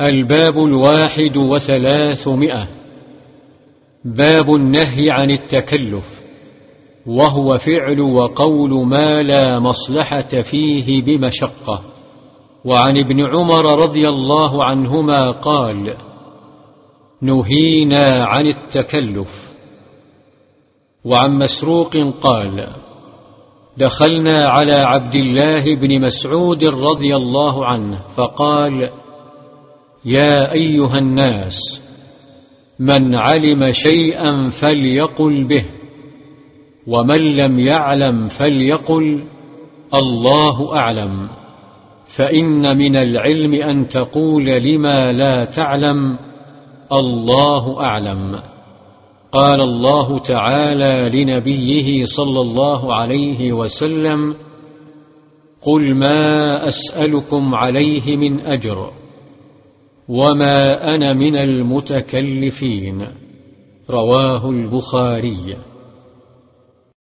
الباب الواحد وثلاثمائة. باب النهي عن التكلف وهو فعل وقول ما لا مصلحة فيه بمشقة. وعن ابن عمر رضي الله عنهما قال نهينا عن التكلف. وعن مسروق قال دخلنا على عبد الله بن مسعود رضي الله عنه فقال يا أيها الناس من علم شيئا فليقل به ومن لم يعلم فليقل الله أعلم. فإن من العلم أن تقول لما لا تعلم الله أعلم. قال الله تعالى لنبيه صلى الله عليه وسلم قل ما أسألكم عليه من أجر وما أنا من المتكلفين رواه البخاري